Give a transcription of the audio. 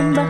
remember.